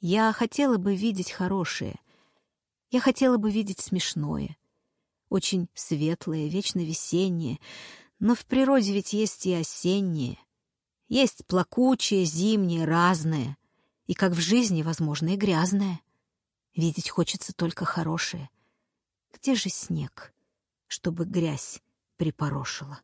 Я хотела бы видеть хорошее. Я хотела бы видеть смешное. Очень светлое, вечно весеннее. Но в природе ведь есть и осеннее. Есть плакучее, зимнее, разное. И как в жизни, возможно, и грязное. Видеть хочется только хорошее. Где же снег, чтобы грязь припорошила?